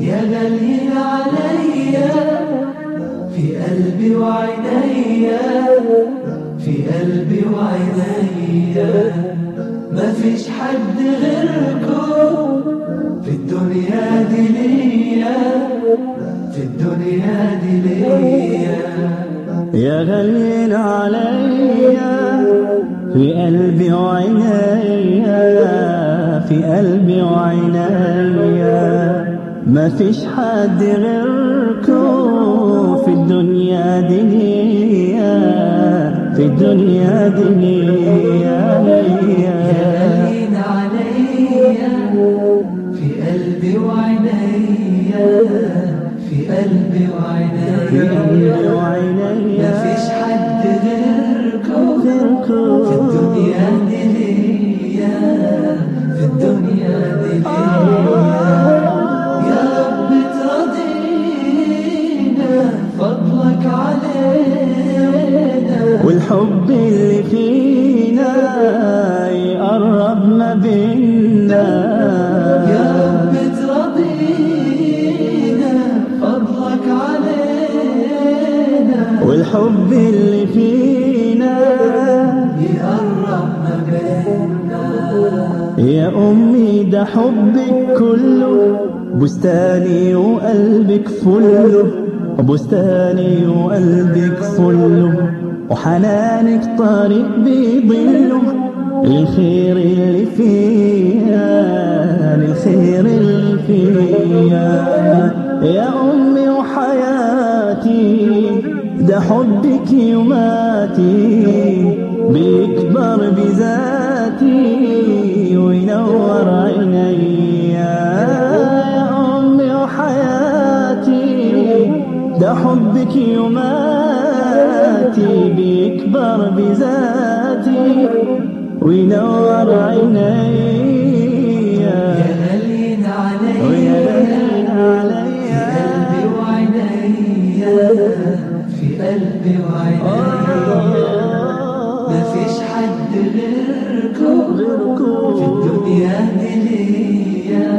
يا غاليين عليا في قلبي وعينيا في قلبي وعينيا ما فيش حد غيركم في الدنيا دي ليا في الدنيا دي ليا. يا غاليين عليا في قلبي وعينيا في قلبي وعينيا ما فيش حد غيركم في الدنيا دي ليا في الدنيا ليا غالين عليا في قلبي وعينيا في قلبي في وعينيا قلبي وعينيا. مفيش حد غيركم في الدنيا دي والحب اللي فينا يقرب ما بينا. يا رب ترضينا فضلك علينا. والحب اللي فينا يقرب ما بيننا يا أمي ده حبك كله. بستاني وقلبك فله. بستاني وقلبك فله. وحنانك طريق بيضله للخير اللي فيها للخير اللي فيها. يا أمي وحياتي ده حبك يوماتي بيكبر بذاتي وينور عيني يا أمي وحياتي ده حبك يوماتي بيكبر بذاتي وينور عيني؟ يا ويا عليا غالين في قلبي وعينيا في قلبي وعينيا ما فيش حد غيركم. في الدنيا دي ليا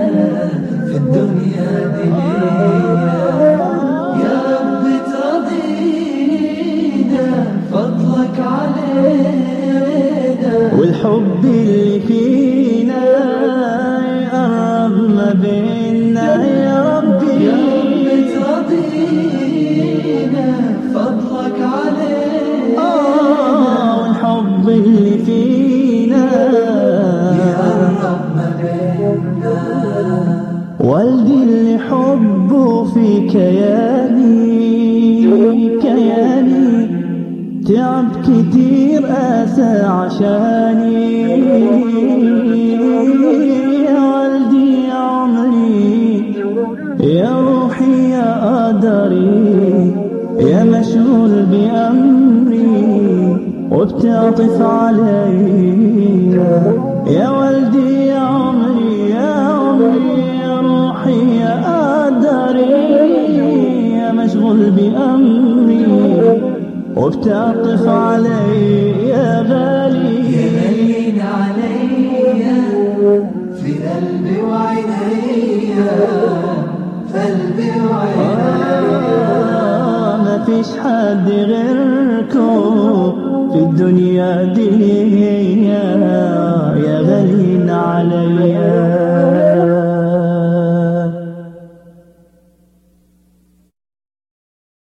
في الدنيا دي ليا. اللي فينا يقرب ما بينا يا ربي يا رب ترضينا فضلك علينا آه والحب اللي فينا يقرب ما بيننا والدي اللي حبه في كياني كياني تعب كتير آسى عشاني. يا والدي يا عمري يا روحي يا قدري يا مشغول بأمري وبتعطف علي. يا والدي يا عمري يا عمري يا روحي يا قدري يا مشغول بأمري. وبتعطف علي يا غالي. غالين عليا في قلبي وعينيا في قلبي وعينيا ما فيش حد غيركم في الدنيا دي يا غالين عليا